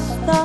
across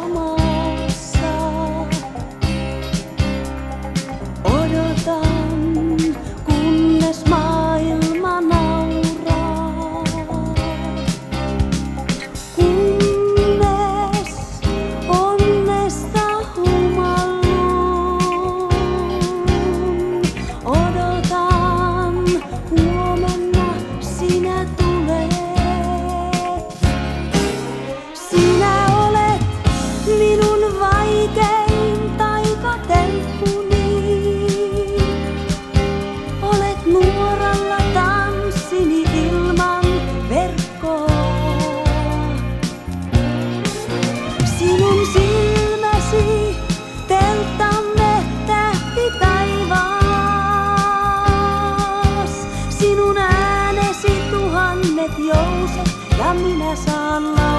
sinun äänesi tuhannet jouset ja minä saan laulaa.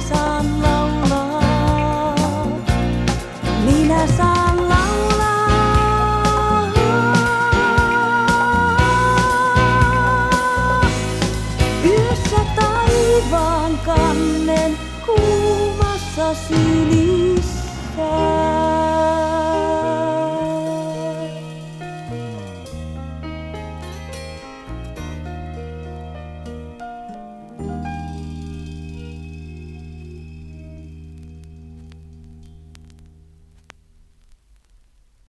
minä saan laulaa. Minä saan laulaa. Yössä taivaan kannen kuumassa sylissä.